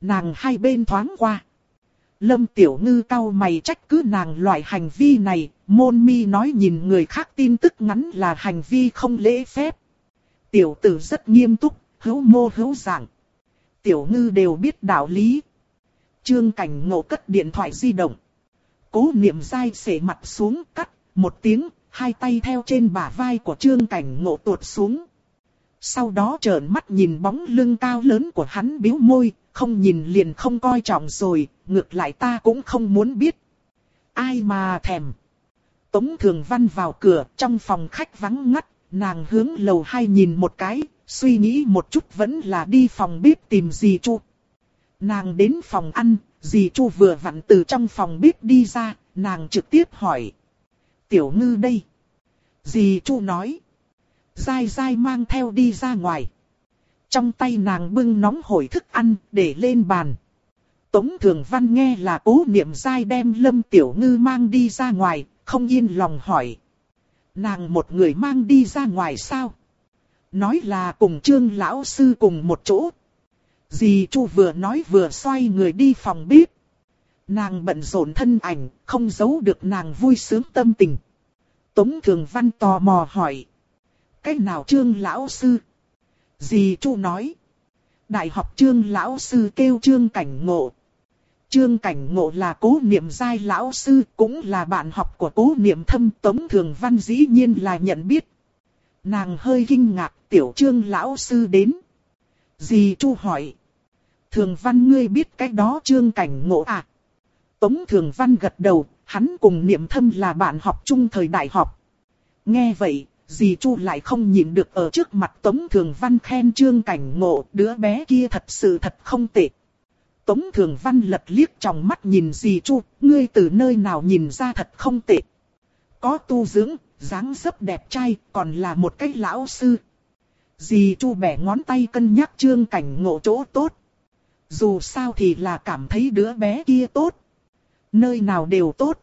S1: Nàng hai bên thoáng qua. Lâm Tiểu Ngư cau mày trách cứ nàng loại hành vi này, môn mi nói nhìn người khác tin tức ngắn là hành vi không lễ phép. Tiểu tử rất nghiêm túc, hữu mô hữu giảng, Tiểu Ngư đều biết đạo lý. Trương Cảnh Ngộ cất điện thoại di động. Cố niệm dai xể mặt xuống cắt, một tiếng, hai tay theo trên bả vai của Trương Cảnh Ngộ tuột xuống. Sau đó trợn mắt nhìn bóng lưng cao lớn của hắn biếu môi, không nhìn liền không coi trọng rồi, ngược lại ta cũng không muốn biết. Ai mà thèm. Tống Thường Văn vào cửa, trong phòng khách vắng ngắt, nàng hướng lầu hai nhìn một cái, suy nghĩ một chút vẫn là đi phòng bếp tìm dì Chu. Nàng đến phòng ăn, dì Chu vừa vặn từ trong phòng bếp đi ra, nàng trực tiếp hỏi. Tiểu ngư đây. Dì Chu nói. Dai dai mang theo đi ra ngoài. Trong tay nàng bưng nóng hổi thức ăn để lên bàn. Tống Thường Văn nghe là cố niệm dai đem Lâm Tiểu Ngư mang đi ra ngoài, không yên lòng hỏi. Nàng một người mang đi ra ngoài sao? Nói là cùng trương lão sư cùng một chỗ. Dì Chu vừa nói vừa xoay người đi phòng bếp. Nàng bận rộn thân ảnh, không giấu được nàng vui sướng tâm tình. Tống Thường Văn tò mò hỏi. Cách nào trương lão sư? Dì Chu nói. Đại học trương lão sư kêu trương cảnh ngộ. Trương cảnh ngộ là cố niệm giai lão sư, cũng là bạn học của cố niệm thâm Tống Thường Văn dĩ nhiên là nhận biết. Nàng hơi kinh ngạc, tiểu trương lão sư đến. Dì Chu hỏi. Thường Văn ngươi biết cái đó trương cảnh ngộ à? Tống Thường Văn gật đầu, hắn cùng niệm thâm là bạn học chung thời đại học. Nghe vậy, dì Chu lại không nhìn được ở trước mặt Tống Thường Văn khen trương cảnh ngộ, đứa bé kia thật sự thật không tệ. Tống Thường Văn lật liếc trong mắt nhìn dì Chu, ngươi từ nơi nào nhìn ra thật không tệ. Có tu dưỡng, dáng dấp đẹp trai, còn là một cái lão sư. Dì Chu bẻ ngón tay cân nhắc trương cảnh ngộ chỗ tốt. Dù sao thì là cảm thấy đứa bé kia tốt. Nơi nào đều tốt.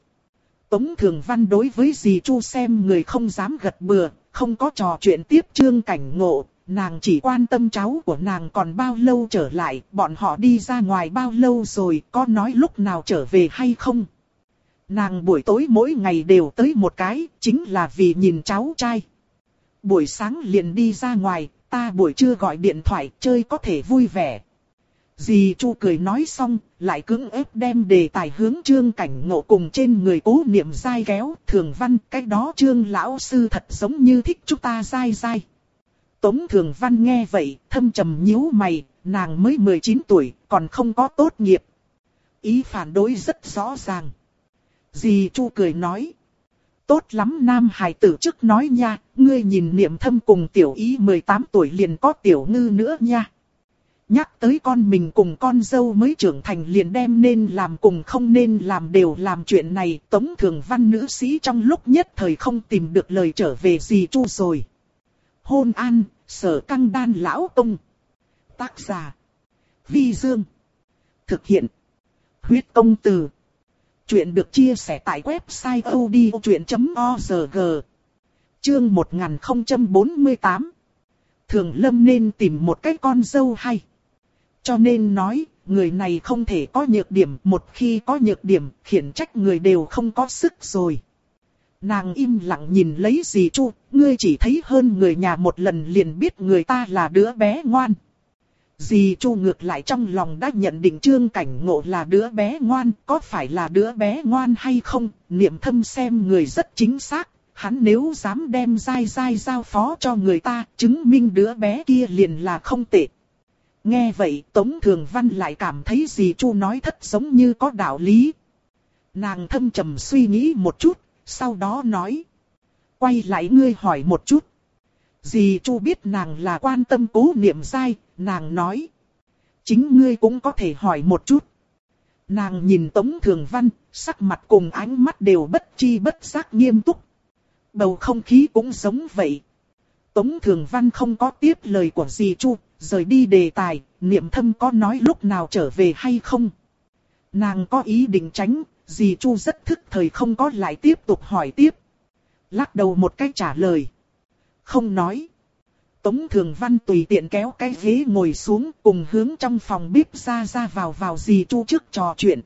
S1: Tống Thường Văn đối với dì Chu xem người không dám gật bừa, không có trò chuyện tiếp trương cảnh ngộ, nàng chỉ quan tâm cháu của nàng còn bao lâu trở lại, bọn họ đi ra ngoài bao lâu rồi, có nói lúc nào trở về hay không. Nàng buổi tối mỗi ngày đều tới một cái, chính là vì nhìn cháu trai. Buổi sáng liền đi ra ngoài, ta buổi trưa gọi điện thoại chơi có thể vui vẻ. Dì Chu cười nói xong, lại cưỡng ép đem đề tài hướng trương cảnh ngộ cùng trên người cố niệm dai kéo, thường văn, cái đó trương lão sư thật giống như thích chúng ta dai dai. Tống thường văn nghe vậy, thâm trầm nhíu mày, nàng mới 19 tuổi, còn không có tốt nghiệp. Ý phản đối rất rõ ràng. Dì Chu cười nói. Tốt lắm nam hài tử trước nói nha, ngươi nhìn niệm thâm cùng tiểu ý 18 tuổi liền có tiểu ngư nữa nha. Nhắc tới con mình cùng con dâu mới trưởng thành liền đem nên làm cùng không nên làm đều làm chuyện này. Tống thường văn nữ sĩ trong lúc nhất thời không tìm được lời trở về gì chu rồi. Hôn an, sở căng đan lão tông Tác giả. Vi Dương. Thực hiện. Huyết công từ. Chuyện được chia sẻ tại website odchuyện.org. Chương 1048. Thường lâm nên tìm một cái con dâu hay. Cho nên nói, người này không thể có nhược điểm, một khi có nhược điểm, khiển trách người đều không có sức rồi. Nàng im lặng nhìn lấy Dì chu, ngươi chỉ thấy hơn người nhà một lần liền biết người ta là đứa bé ngoan. Dì Chu ngược lại trong lòng đã nhận định trương cảnh ngộ là đứa bé ngoan, có phải là đứa bé ngoan hay không, niệm thâm xem người rất chính xác, hắn nếu dám đem dai dai giao phó cho người ta, chứng minh đứa bé kia liền là không tệ. Nghe vậy Tống Thường Văn lại cảm thấy gì Chu nói thất giống như có đạo lý. Nàng thâm trầm suy nghĩ một chút, sau đó nói. Quay lại ngươi hỏi một chút. Dì Chu biết nàng là quan tâm cố niệm sai, nàng nói. Chính ngươi cũng có thể hỏi một chút. Nàng nhìn Tống Thường Văn, sắc mặt cùng ánh mắt đều bất chi bất giác nghiêm túc. Bầu không khí cũng giống vậy. Tống Thường Văn không có tiếp lời của dì Chu, rời đi đề tài, niệm thâm có nói lúc nào trở về hay không. Nàng có ý định tránh, dì Chu rất thức thời không có lại tiếp tục hỏi tiếp. Lắc đầu một cách trả lời. Không nói. Tống Thường Văn tùy tiện kéo cái ghế ngồi xuống cùng hướng trong phòng bếp ra ra vào vào dì Chu trước trò chuyện.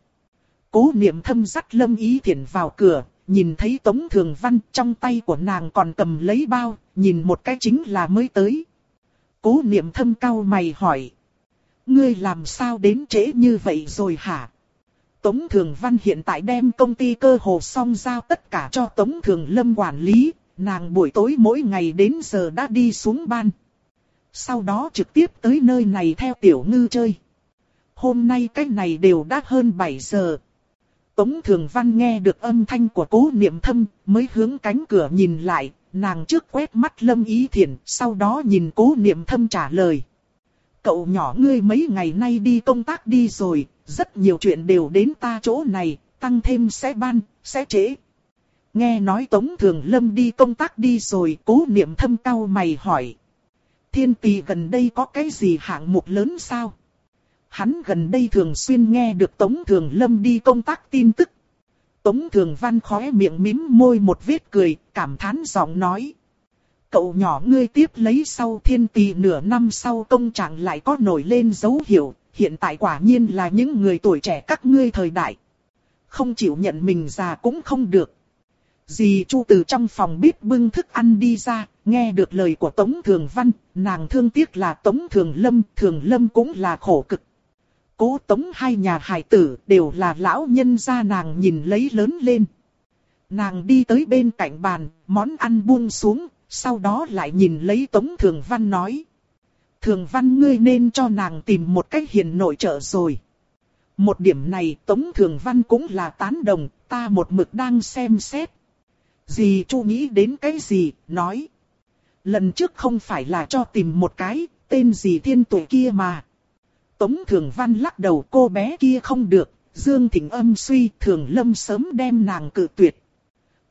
S1: Cố niệm thâm dắt lâm ý thiện vào cửa, nhìn thấy Tống Thường Văn trong tay của nàng còn cầm lấy bao, nhìn một cái chính là mới tới. Cố niệm thâm cao mày hỏi. Ngươi làm sao đến trễ như vậy rồi hả? Tống Thường Văn hiện tại đem công ty cơ hồ xong giao tất cả cho Tống Thường Lâm quản lý, nàng buổi tối mỗi ngày đến giờ đã đi xuống ban. Sau đó trực tiếp tới nơi này theo tiểu ngư chơi. Hôm nay cái này đều đã hơn 7 giờ. Tống Thường Văn nghe được âm thanh của cố niệm thâm, mới hướng cánh cửa nhìn lại, nàng trước quét mắt Lâm Ý thiền sau đó nhìn cố niệm thâm trả lời. Cậu nhỏ ngươi mấy ngày nay đi công tác đi rồi, rất nhiều chuyện đều đến ta chỗ này, tăng thêm sẽ ban, sẽ trễ. Nghe nói Tống Thường Lâm đi công tác đi rồi, cố niệm thâm cao mày hỏi. Thiên tỷ gần đây có cái gì hạng mục lớn sao? Hắn gần đây thường xuyên nghe được Tống Thường Lâm đi công tác tin tức. Tống Thường Văn khóe miệng mím môi một vết cười, cảm thán giọng nói. Cậu nhỏ ngươi tiếp lấy sau thiên tỷ nửa năm sau công trạng lại có nổi lên dấu hiệu, hiện tại quả nhiên là những người tuổi trẻ các ngươi thời đại. Không chịu nhận mình già cũng không được. Dì Chu từ trong phòng bếp bưng thức ăn đi ra, nghe được lời của Tống Thường Văn, nàng thương tiếc là Tống Thường Lâm, Thường Lâm cũng là khổ cực. Cố Tống hai nhà hải tử đều là lão nhân gia nàng nhìn lấy lớn lên. Nàng đi tới bên cạnh bàn, món ăn buông xuống, sau đó lại nhìn lấy Tống Thường Văn nói. Thường Văn ngươi nên cho nàng tìm một cách hiền nội trợ rồi. Một điểm này Tống Thường Văn cũng là tán đồng, ta một mực đang xem xét. Dì Chu nghĩ đến cái gì, nói. Lần trước không phải là cho tìm một cái, tên gì thiên tuổi kia mà. Tống Thường Văn lắc đầu cô bé kia không được, Dương Thịnh âm suy Thường Lâm sớm đem nàng cự tuyệt.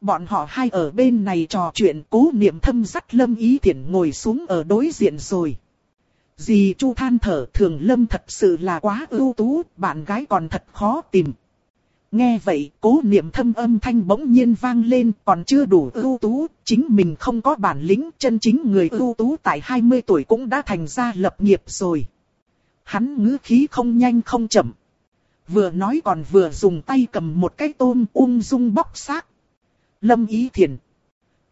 S1: Bọn họ hai ở bên này trò chuyện cố niệm thâm dắt Lâm Ý Thiển ngồi xuống ở đối diện rồi. Dì Chu than thở Thường Lâm thật sự là quá ưu tú, bạn gái còn thật khó tìm. Nghe vậy, cố niệm thâm âm thanh bỗng nhiên vang lên, còn chưa đủ ưu tú, chính mình không có bản lĩnh, chân chính người ưu tú tại 20 tuổi cũng đã thành ra lập nghiệp rồi. Hắn ngữ khí không nhanh không chậm. Vừa nói còn vừa dùng tay cầm một cái tôm ung dung bóc xác. Lâm Ý Thiền.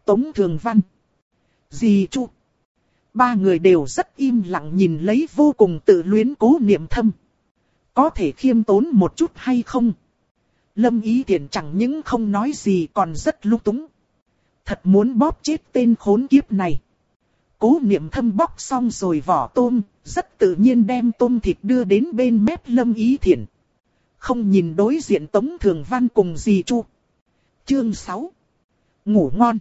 S1: Tống Thường Văn. Dì Chu. Ba người đều rất im lặng nhìn lấy vô cùng tự luyến cố niệm thâm. Có thể khiêm tốn một chút hay không? Lâm Ý thiền chẳng những không nói gì còn rất lúc túng. Thật muốn bóp chết tên khốn kiếp này. Cố niệm thâm bóc xong rồi vỏ tôm, rất tự nhiên đem tôm thịt đưa đến bên mép Lâm Ý thiện. Không nhìn đối diện Tống Thường Văn cùng gì Chu. Chương 6 Ngủ ngon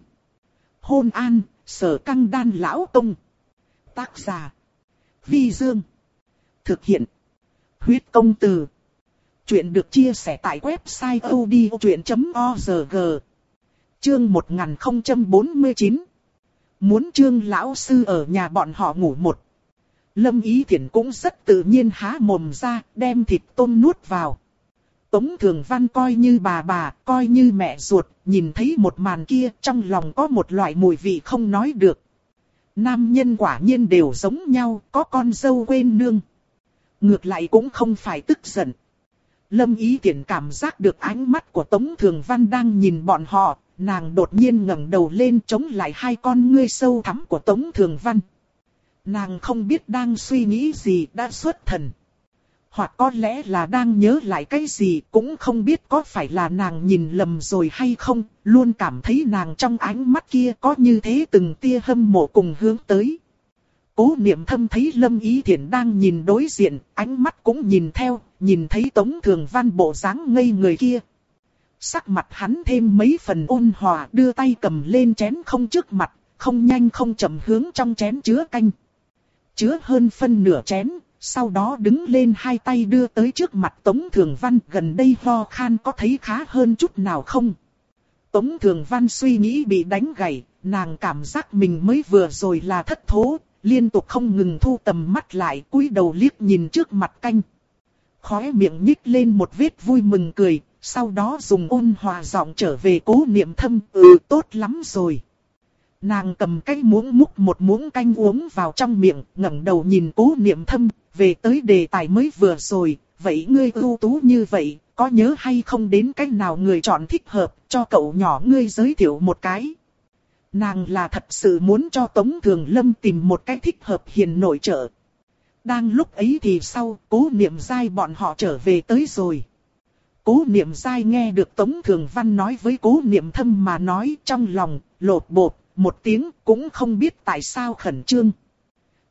S1: Hôn an, sở căng đan lão tông. Tác giả Vi Dương Thực hiện Huyết công từ Chuyện được chia sẻ tại website odchuyện.org Chương 1049 Muốn trương lão sư ở nhà bọn họ ngủ một. Lâm Ý Thiển cũng rất tự nhiên há mồm ra, đem thịt tôm nuốt vào. Tống Thường Văn coi như bà bà, coi như mẹ ruột, nhìn thấy một màn kia trong lòng có một loại mùi vị không nói được. Nam nhân quả nhiên đều giống nhau, có con dâu quên nương. Ngược lại cũng không phải tức giận. Lâm Ý Tiễn cảm giác được ánh mắt của Tống Thường Văn đang nhìn bọn họ, nàng đột nhiên ngẩng đầu lên chống lại hai con ngươi sâu thắm của Tống Thường Văn. Nàng không biết đang suy nghĩ gì đã xuất thần. Hoặc có lẽ là đang nhớ lại cái gì cũng không biết có phải là nàng nhìn lầm rồi hay không, luôn cảm thấy nàng trong ánh mắt kia có như thế từng tia hâm mộ cùng hướng tới. Cố niệm thâm thấy Lâm Ý Thiển đang nhìn đối diện, ánh mắt cũng nhìn theo, nhìn thấy Tống Thường Văn bộ dáng ngây người kia. Sắc mặt hắn thêm mấy phần ôn hòa đưa tay cầm lên chén không trước mặt, không nhanh không chậm hướng trong chén chứa canh. Chứa hơn phân nửa chén, sau đó đứng lên hai tay đưa tới trước mặt Tống Thường Văn gần đây ho khan có thấy khá hơn chút nào không? Tống Thường Văn suy nghĩ bị đánh gãy, nàng cảm giác mình mới vừa rồi là thất thố, liên tục không ngừng thu tầm mắt lại cúi đầu liếc nhìn trước mặt canh. Khóe miệng nhích lên một vết vui mừng cười, sau đó dùng ôn hòa giọng trở về cố niệm thâm, ừ tốt lắm rồi. Nàng cầm cái muỗng múc một muỗng canh uống vào trong miệng, ngẩng đầu nhìn cố niệm thâm, về tới đề tài mới vừa rồi, vậy ngươi ưu tú như vậy, có nhớ hay không đến cách nào người chọn thích hợp, cho cậu nhỏ ngươi giới thiệu một cái. Nàng là thật sự muốn cho Tống Thường Lâm tìm một cách thích hợp hiền nội trợ. Đang lúc ấy thì sau, cố niệm dai bọn họ trở về tới rồi. Cố niệm dai nghe được Tống Thường Văn nói với cố niệm thâm mà nói trong lòng, lột bột, một tiếng cũng không biết tại sao khẩn trương.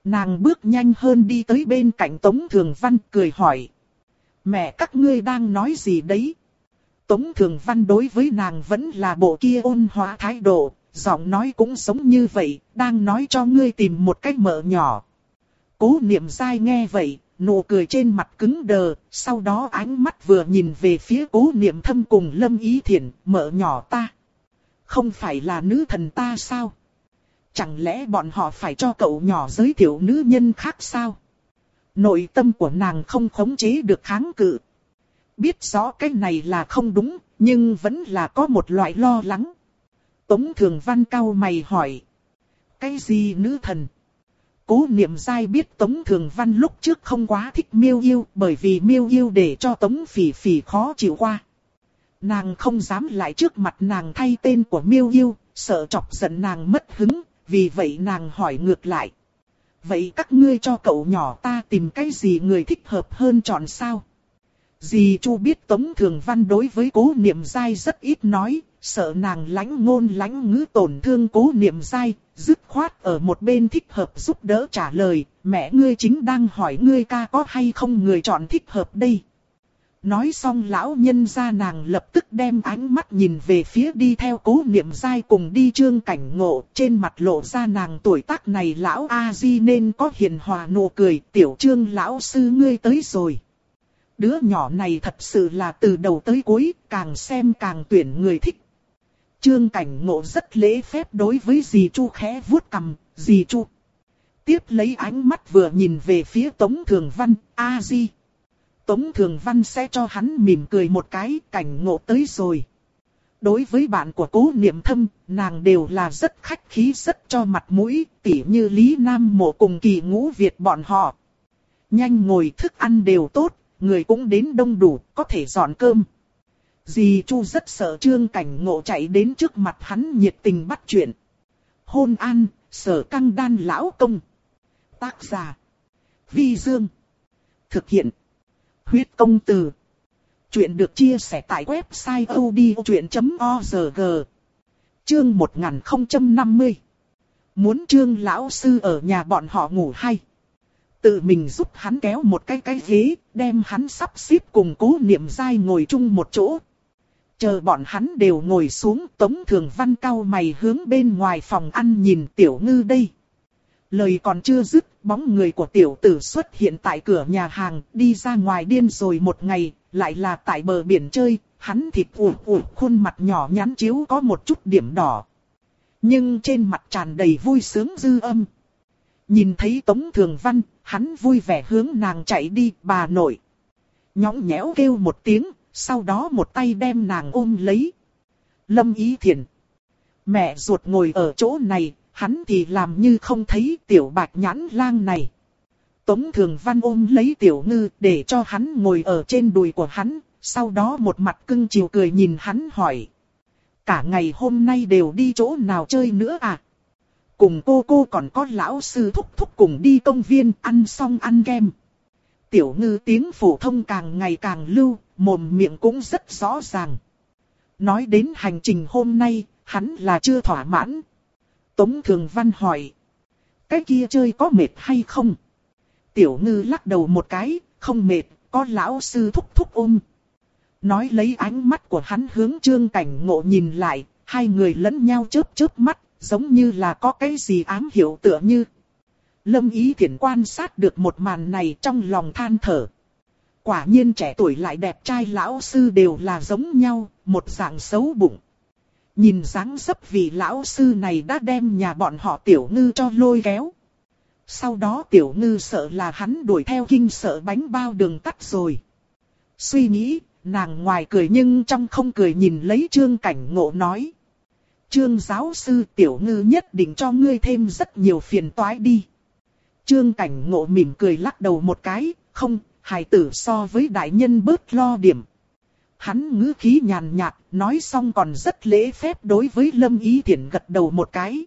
S1: Nàng bước nhanh hơn đi tới bên cạnh Tống Thường Văn cười hỏi. Mẹ các ngươi đang nói gì đấy? Tống Thường Văn đối với nàng vẫn là bộ kia ôn hóa thái độ, giọng nói cũng giống như vậy, đang nói cho ngươi tìm một cách mở nhỏ. Cố niệm dai nghe vậy, nụ cười trên mặt cứng đờ, sau đó ánh mắt vừa nhìn về phía cố niệm thâm cùng lâm ý thiện, mở nhỏ ta. Không phải là nữ thần ta sao? Chẳng lẽ bọn họ phải cho cậu nhỏ giới thiệu nữ nhân khác sao? Nội tâm của nàng không khống chế được kháng cự. Biết rõ cái này là không đúng, nhưng vẫn là có một loại lo lắng. Tống Thường Văn cao mày hỏi. Cái gì nữ thần? Cố niệm dai biết Tống Thường Văn lúc trước không quá thích miêu yêu bởi vì miêu yêu để cho Tống Phỉ Phỉ khó chịu qua. Nàng không dám lại trước mặt nàng thay tên của miêu yêu, sợ chọc giận nàng mất hứng, vì vậy nàng hỏi ngược lại. Vậy các ngươi cho cậu nhỏ ta tìm cái gì người thích hợp hơn chọn sao? Dì Chu biết Tống Thường Văn đối với cố niệm dai rất ít nói, sợ nàng lánh ngôn lánh ngữ tổn thương cố niệm dai, dứt khoát ở một bên thích hợp giúp đỡ trả lời, mẹ ngươi chính đang hỏi ngươi ca có hay không người chọn thích hợp đây. Nói xong lão nhân ra nàng lập tức đem ánh mắt nhìn về phía đi theo cố niệm dai cùng đi trương cảnh ngộ. Trên mặt lộ ra nàng tuổi tác này lão A-di nên có hiền hòa nụ cười tiểu trương lão sư ngươi tới rồi. Đứa nhỏ này thật sự là từ đầu tới cuối càng xem càng tuyển người thích. Trương cảnh ngộ rất lễ phép đối với dì chu khẽ vuốt cầm, dì chu. Tiếp lấy ánh mắt vừa nhìn về phía Tống Thường Văn, A-di. Tống Thường Văn sẽ cho hắn mỉm cười một cái, cảnh ngộ tới rồi. Đối với bạn của cố niệm thâm, nàng đều là rất khách khí rất cho mặt mũi, tỉ như Lý Nam Mộ cùng kỳ ngũ Việt bọn họ. Nhanh ngồi thức ăn đều tốt, người cũng đến đông đủ, có thể dọn cơm. Dì Chu rất sợ trương cảnh ngộ chạy đến trước mặt hắn nhiệt tình bắt chuyện. Hôn an, sở căng đan lão công. Tác giả. Vi Dương. Thực hiện. Huyết công từ. Chuyện được chia sẻ tại website odchuyện.org. Chương 1050. Muốn trương lão sư ở nhà bọn họ ngủ hay. Tự mình giúp hắn kéo một cái cái ghế, đem hắn sắp xếp cùng cố niệm dai ngồi chung một chỗ. Chờ bọn hắn đều ngồi xuống tống thường văn cao mày hướng bên ngoài phòng ăn nhìn tiểu ngư đây. Lời còn chưa dứt, bóng người của tiểu tử xuất hiện tại cửa nhà hàng, đi ra ngoài điên rồi một ngày, lại là tại bờ biển chơi, hắn thịt ủ ủ khuôn mặt nhỏ nhắn chiếu có một chút điểm đỏ. Nhưng trên mặt tràn đầy vui sướng dư âm. Nhìn thấy Tống Thường Văn, hắn vui vẻ hướng nàng chạy đi, bà nội. Nhõng nhẽo kêu một tiếng, sau đó một tay đem nàng ôm lấy. Lâm Ý Thiền. Mẹ ruột ngồi ở chỗ này, hắn thì làm như không thấy tiểu bạch nhãn lang này. Tống Thường Văn ôm lấy tiểu ngư để cho hắn ngồi ở trên đùi của hắn, sau đó một mặt cưng chiều cười nhìn hắn hỏi. Cả ngày hôm nay đều đi chỗ nào chơi nữa à? Cùng cô cô còn có lão sư thúc thúc cùng đi công viên ăn xong ăn kem. Tiểu ngư tiếng phổ thông càng ngày càng lưu, mồm miệng cũng rất rõ ràng. Nói đến hành trình hôm nay, hắn là chưa thỏa mãn, Tống Thường Văn hỏi. Cái kia chơi có mệt hay không? Tiểu ngư lắc đầu một cái, không mệt, có lão sư thúc thúc ôm. Nói lấy ánh mắt của hắn hướng trương cảnh ngộ nhìn lại, hai người lẫn nhau chớp chớp mắt, giống như là có cái gì ám hiểu tựa như. Lâm ý thiện quan sát được một màn này trong lòng than thở. Quả nhiên trẻ tuổi lại đẹp trai lão sư đều là giống nhau, một dạng xấu bụng. Nhìn dáng dấp vị lão sư này đã đem nhà bọn họ tiểu ngư cho lôi kéo. Sau đó tiểu ngư sợ là hắn đuổi theo kinh sợ bánh bao đường tắt rồi. Suy nghĩ, nàng ngoài cười nhưng trong không cười nhìn lấy trương cảnh ngộ nói. Trương giáo sư tiểu ngư nhất định cho ngươi thêm rất nhiều phiền toái đi. Trương cảnh ngộ mỉm cười lắc đầu một cái, không, hài tử so với đại nhân bớt lo điểm. Hắn ngữ khí nhàn nhạt, nói xong còn rất lễ phép đối với Lâm Ý Thiển gật đầu một cái.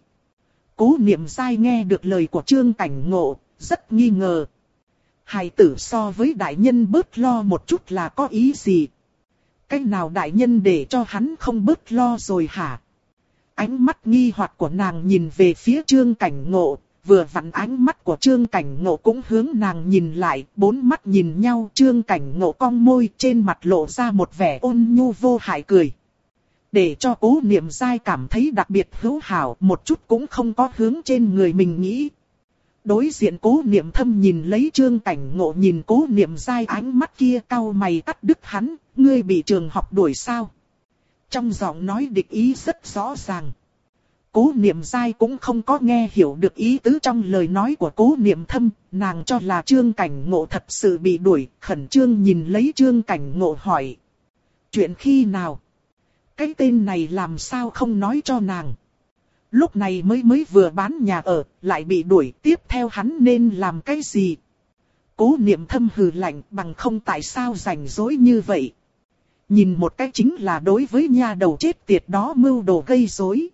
S1: Cố niệm sai nghe được lời của Trương Cảnh Ngộ, rất nghi ngờ. Hài tử so với đại nhân bớt lo một chút là có ý gì? Cách nào đại nhân để cho hắn không bớt lo rồi hả? Ánh mắt nghi hoặc của nàng nhìn về phía Trương Cảnh Ngộ, vừa vặn ánh mắt của Trương Cảnh Ngộ cũng hướng nàng nhìn lại, bốn mắt nhìn nhau, Trương Cảnh Ngộ cong môi trên mặt lộ ra một vẻ ôn nhu vô hại cười. Để cho cố niệm dai cảm thấy đặc biệt hữu hảo, một chút cũng không có hướng trên người mình nghĩ. Đối diện cố niệm thâm nhìn lấy Trương Cảnh Ngộ nhìn cố niệm dai ánh mắt kia cau mày cắt đứt hắn, ngươi bị trường học đuổi sao? Trong giọng nói địch ý rất rõ ràng. Cố niệm dai cũng không có nghe hiểu được ý tứ trong lời nói của cố niệm thâm, nàng cho là trương cảnh ngộ thật sự bị đuổi, khẩn trương nhìn lấy trương cảnh ngộ hỏi. Chuyện khi nào? Cái tên này làm sao không nói cho nàng? Lúc này mới mới vừa bán nhà ở, lại bị đuổi tiếp theo hắn nên làm cái gì? Cố niệm thâm hừ lạnh bằng không tại sao rảnh rỗi như vậy. Nhìn một cách chính là đối với nha đầu chết tiệt đó mưu đồ gây rối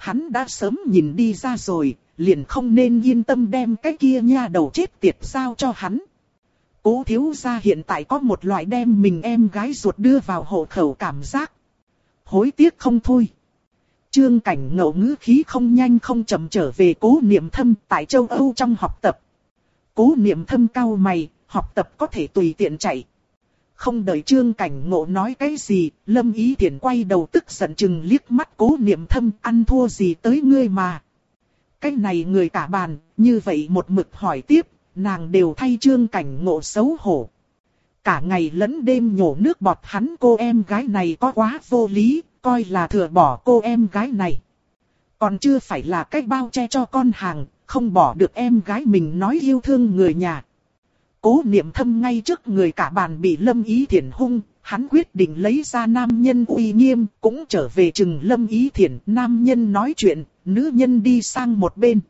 S1: hắn đã sớm nhìn đi ra rồi, liền không nên yên tâm đem cái kia nha đầu chết tiệt giao cho hắn. Cố thiếu gia hiện tại có một loại đem mình em gái ruột đưa vào hộ khẩu cảm giác. Hối tiếc không thôi. Trương cảnh ngậu ngữ khí không nhanh không chậm trở về cố niệm thâm tại châu Âu trong học tập. Cố niệm thâm cao mày, học tập có thể tùy tiện chạy. Không đợi trương cảnh ngộ nói cái gì, lâm ý thiện quay đầu tức giận chừng liếc mắt cố niệm thâm ăn thua gì tới ngươi mà. Cái này người cả bàn, như vậy một mực hỏi tiếp, nàng đều thay trương cảnh ngộ xấu hổ. Cả ngày lẫn đêm nhổ nước bọt hắn cô em gái này có quá vô lý, coi là thừa bỏ cô em gái này. Còn chưa phải là cách bao che cho con hàng, không bỏ được em gái mình nói yêu thương người nhà. Cố niệm thâm ngay trước người cả bàn bị lâm ý thiển hung, hắn quyết định lấy ra nam nhân uy nghiêm, cũng trở về chừng lâm ý thiển, nam nhân nói chuyện, nữ nhân đi sang một bên.